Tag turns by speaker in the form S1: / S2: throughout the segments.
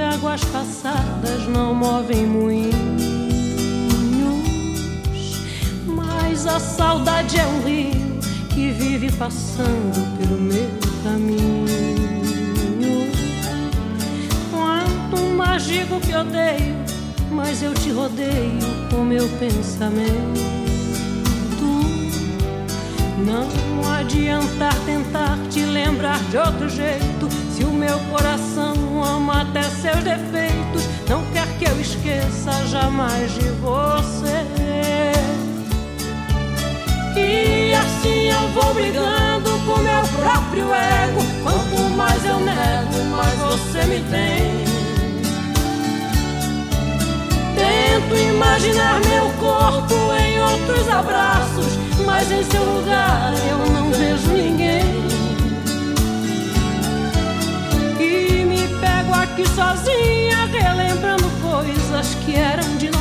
S1: águas passadas não movem moinhos, mas a saudade é um rio que vive passando pelo meu caminho. Quanto mais digo que odeio, mas eu te rodeio com meu pensamento. Não adianta tentar te lembrar de outro jeito. Se o meu coração ama até seus defeitos, não quer que eu esqueça jamais de você. E assim eu vou brigando com meu próprio ego. Quanto mais eu nego, mais você me tem. Tento imaginar meu corpo em outros abraços, mas em seu lugar eu não vejo ninguém. Aqui sozinha, relembrando coisas que eram de nós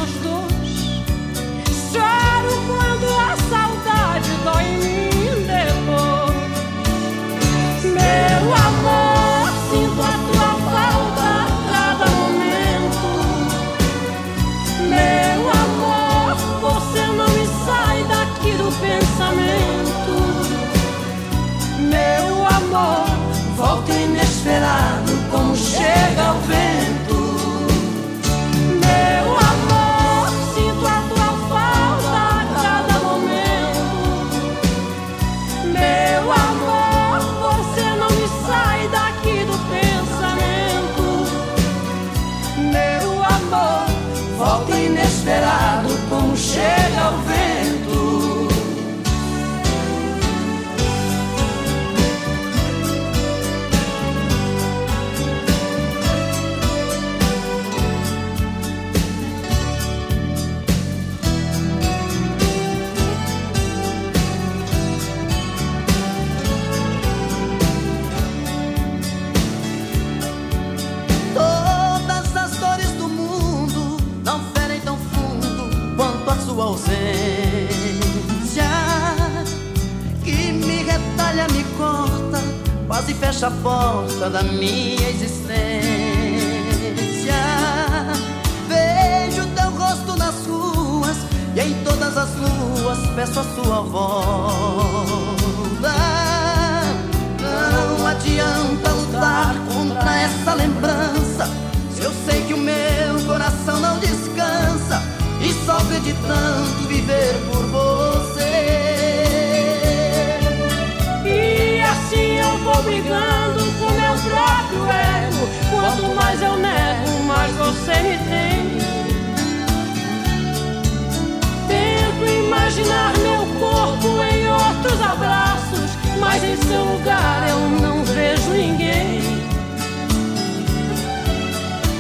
S2: ausência. Que me retalha, me corta, quase fecha a porta da minha existência. Vejo teu rosto nas ruas e em todas as luas peço a sua volta. De tanto viver por você.
S1: E assim eu vou brigando com meu próprio ego. Quanto mais eu nego, mais você me tem. Tento imaginar meu corpo em outros abraços, mas em seu lugar eu não vejo ninguém.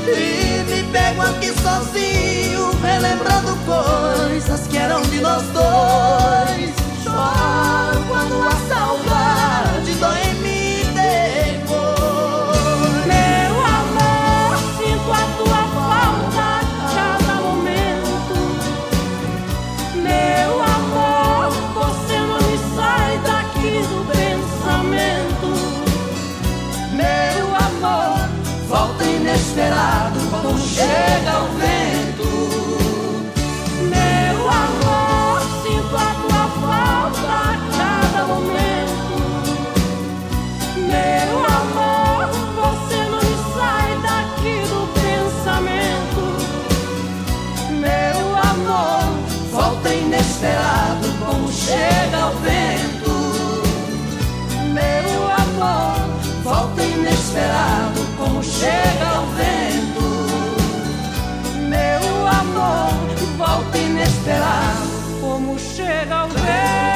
S2: E me pego aqui sozinho, relembrando coisas que eram de nós dois. Choro quando a saudade dói em mim depois.
S1: Meu amor, sinto a tua falta cada momento. Meu amor, você não me sai daqui do pensamento.
S2: Meu amor, volta inesperado quando chega o
S1: desesperado como chega o vento.
S2: Meu amor, volta inesperado como chega o vento. Meu amor, volta inesperado como chega o vento.